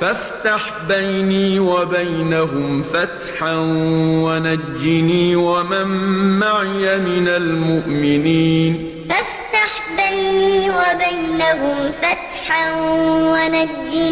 فافتح بيني وبينهم فتحا ونجني ومن معي من المؤمنين. فافتح بيني وبينهم فتحا ونجني